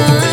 mind.